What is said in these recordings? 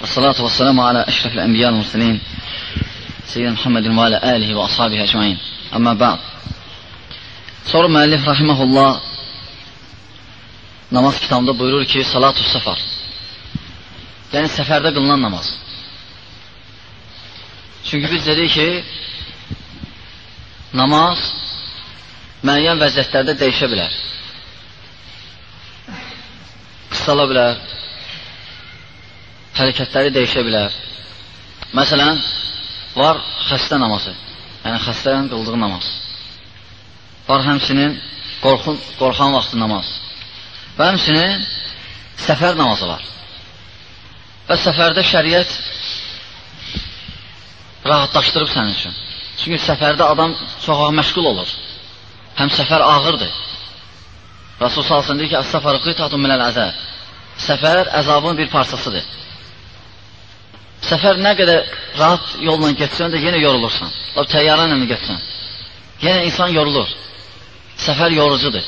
والصلاة والسلام على أشرف الأنبياء والمرسلين سيدنا محمد وعلى آله وأصحابه أجمعين أما بعد Sonra müəllif rahimehullah namaz kitabında buyurur ki, salatu səfər. Yəni səfərdə qılınan namaz. Çünki biz dedik ki, namaz müəyyən vəziyyətlərdə dəyişə bilər. Qısala bilər, hərəkətləri dəyişə bilər. Məsələn, var xəstə namazı, yəni xəstənin qıldığı namaz. Var həmsinin qorxun, qorxan vaxtı namaz. Və həmsinin səfər namazı var. Və səfərdə şəriət rahatlaşdırıb sənin üçün. Çünki səfərdə adam çox məşğul olur. Həm səfər ağırdır. Rasul salsın deyir ki, Əs-səfər qitatun minəl əzəb. Səfər əzabın bir parçasıdır. Səfər nə qədər rahat yolla getsən də yenə yorulursan. Lab təyyarə ilə getsən. Yenə insan yorulur. Səfər yorucudur.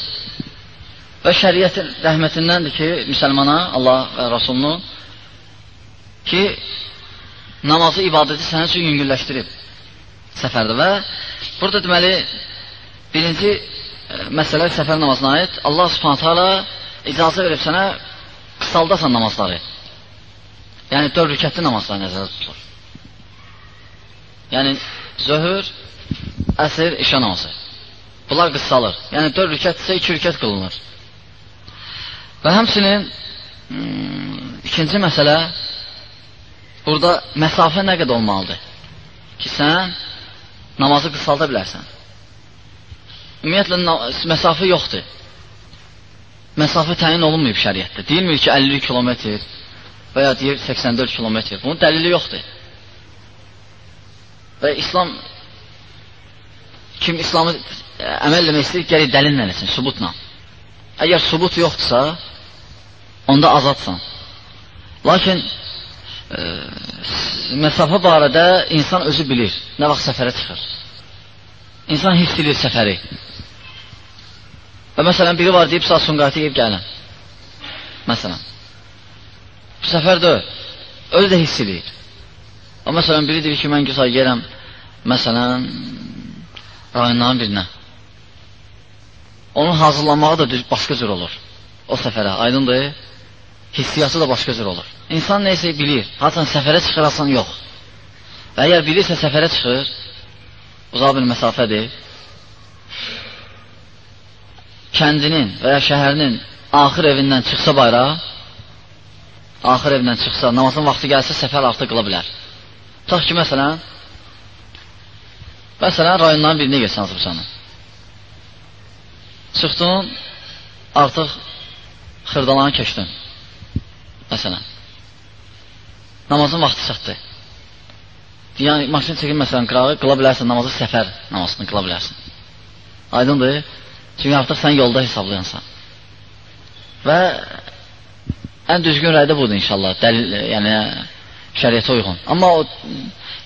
Və şəriətin rəhmətindəndir ki, müsəlmana, Allah və Rasulunu ki, namazı, ibadəti sənin üçün yüngülləşdirib səfərdə və burada deməli birinci e, məsələ səfər namazına aid Allah subhanətə icazə verib sənə qısaldasan namazları. Yəni dörd rükətli namazlar nəzərdə tutulur. Yəni zöhür, əsr, işə namazı. Bunlar qıssalır. Yəni dörd rükət isə iki rükət qılınır. Və həmsinin hmm, ikinci məsələ burada məsafə nə qədər olmalıdır? Ki, sən namazı qısalda bilərsən. Ümumiyyətlə, məsafə yoxdur. Məsafə təyin olunmayıb şəriətdə. Deyilmir ki, 50 kilometr və ya deyir 84 kilometr. Bunun dəlili yoxdur. Və İslam kim İslamı əməl eləmək istəyir, gəlir dəlillə eləsin, sübutla. Əgər sübut yoxdursa, onda azadsan. Lakin e, məsafə barədə insan özü bilir, nə vaxt səfərə çıxır. İnsan hiss edir səfəri. Və məsələn, biri var deyib, saat Sumqayıtı yeyib gəlin. Məsələn. Bu səfər də özü də hiss edir. O məsələn, biri deyir ki, mən güzel yerəm, məsələn, rayonların birinə. Onun hazırlanmağı da başqa cür olur. O səfərə, aydındır hissiyatı da başqa cür olur. İnsan neysə bilir, haçan səfərə çıxırasan yox. Və əgər bilirsə səfərə çıxır, uzaq bir məsafədir, kəndinin və ya şəhərinin axır evindən çıxsa bayra, axır evindən çıxsa, namazın vaxtı gəlsə, səfər artıq qıla bilər. Tutaq ki, məsələn, məsələn, rayonların birinə gəlsən Azərbaycanın. Çıxdın, artıq xırdalanı keçdin. Məsələn, namazın vaxtı çatdı. Yəni, maşın çəkil, məsələn, qırağı qıla bilərsən, namazı səfər namazını qıla bilərsən. Aydındır? Çünki artıq sən yolda hesablayansan. Və ən düzgün rəydə budur inşallah. Dəlil, yəni, şəriyyətə uyğun. Amma o,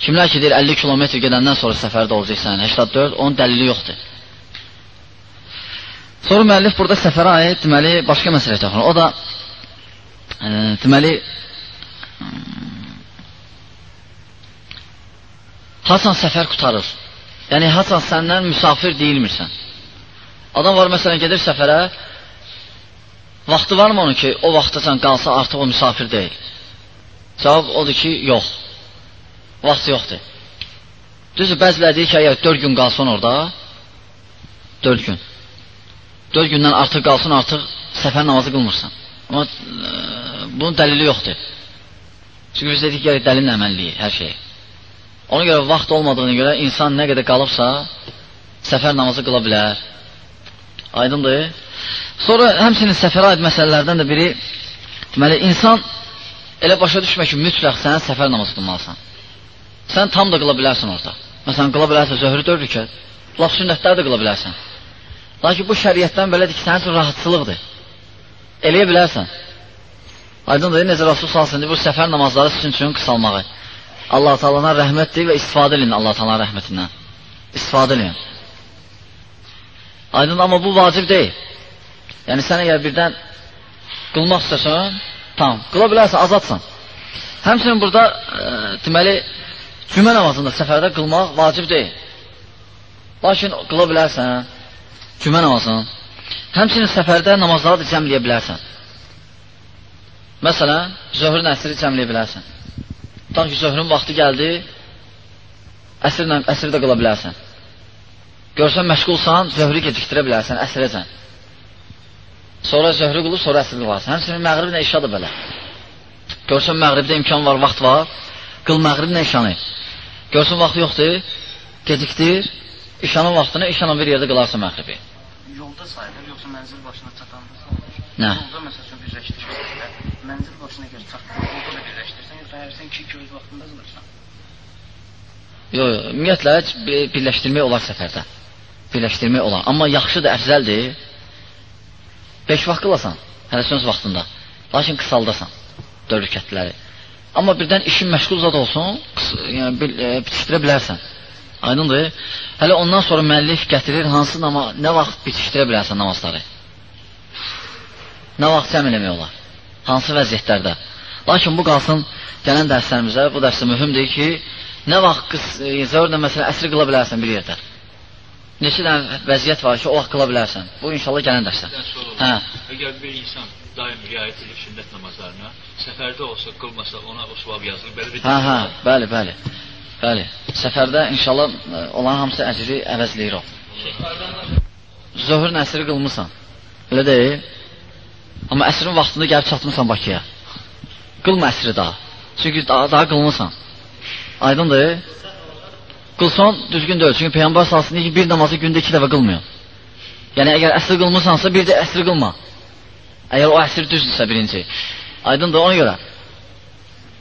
kimlər ki, deyir 50 kilometr gedəndən sonra səfərdə olacaqsan, 84, onun dəlili yoxdur. Sonra müəllif burada səfərə aid, deməli, başqa məsələ toxunur. O da e, deməli haçan səfər qutarır. Yəni haçan səndən müsafir deyilmirsən. Adam var məsələn gedir səfərə, vaxtı varmı onun ki, o vaxtacan qalsa artıq o müsafir deyil? Cavab odur ki, yox. Vaxtı yoxdur. Düzdür, bəziləri deyir ki, əgər 4 gün qalsın orada, 4 gün. 4 gündən artıq qalsın, artıq səfər namazı qılmırsan. Amma e, bunun dəlili yoxdur. Çünki biz dedik ki, dəlillə əməlliyik hər şey. Ona görə vaxt olmadığına görə insan nə qədər qalıbsa, səfər namazı qıla bilər. Aydındır. Sonra həmçinin səfərə aid məsələlərdən də biri, deməli, insan elə başa düşmə ki, mütləq sən səfər namazı qılmalısan. Sən tam da qıla bilərsən orada. Məsələn, qıla bilərsən zöhrü dörd rükət, laf sünnətləri də qıla bilərsən. Lakin bu şəriətdən belədir ki, sənin üçün rahatçılıqdır. Eləyə bilərsən. Aydındır, necə Rasul salsın, bu səfər namazları sizin üçün qısalmağı. Allah Taala'dan rəhmətdir və istifadə edin Allah Taala'nın rəhmətindən. İstifadə edin. Aydın amma bu vacib deyil. Yəni sən əgər birdən qılmaq istəsən, tam, qıla bilərsən, azadsan. Həmçinin burada e, deməli cümə namazında səfərdə qılmaq vacib deyil. Lakin qıla bilərsən cümə namazını. Həmçinin səfərdə namazları da cəmləyə bilərsən. Məsələn, zöhrün əsri cəmləyə bilərsən. Tutan ki, zöhrün vaxtı gəldi, əsrlə, əsri də qıla bilərsən. Görsən məşğulsan, zöhrü gecikdirə bilərsən, əsrəcən. Sonra zöhrü qılıb, sonra əsr qılarsan. Həmçinin məğriblə işa da belə. Görsən məğribdə imkan var, vaxt var, qıl məğriblə işanı. Görsən vaxt yoxdur, gecikdir, işanın vaxtını işanla bir yerdə qılarsan məğribi. Yolda sayılır, yoxsa mənzil başına çatanda Nə? Yolda məsələn birləşdirsən, mənzil başına gəl çatdın, yolda da birləşdirsən, yoxsa hərsən iki iki öz vaxtında qılırsan? Yox, yox, ümumiyyətlə birləşdirmək olar səfərdə. Birləşdirmək olar. Amma yaxşıdır, əfzəldir. 5 vaxt qılasan, hələ söz vaxtında. Lakin qısaldasan 4 rükətləri. Amma birdən işin məşğul zad olsun, qıs, yəni bil, e, bitişdirə bilərsən. Aydındır? Hələ ondan sonra müəllif gətirir hansı nama, nə vaxt bitişdirə bilərsən namazları. Nə vaxt cəm eləmək olar? Hansı vəziyyətlərdə? Lakin bu qalsın gələn dərslərimizə. Bu dərsdə mühümdür ki, nə vaxt qıs, e, zəvərlə məsələn əsri qıla bilərsən bir yerdə. Neçə dənə vəziyyət var ki, o vaxt qıla bilərsən. Bu inşallah gələn dərsdə. Hə. Əgər bir insan daim riayət edir sünnət namazlarına, səfərdə olsa, qılmasa ona o savab yazılır. Belə bir Hə, hə, bəli, bəli. Bəli. Səfərdə inşallah ə, olan hamısı əcri əvəzləyir o. Zöhrün əsri qılmısan. Elə deyil? Amma əsrin vaxtında gəlib çatmısan Bakıya. Qılma əsri daha. Çünki daha, daha qılmısan. Aydındır? Qılsan düzgün deyil. Çünki Peyğəmbər salsın deyir ki, bir namazı gündə iki dəfə qılmıyor. Yəni əgər əsri qılmısansa bir də əsri qılma. Əgər o əsr düzdürsə birinci. Aydındır ona görə.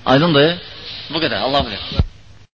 Aydındır? Bu qədər. Allah bilir.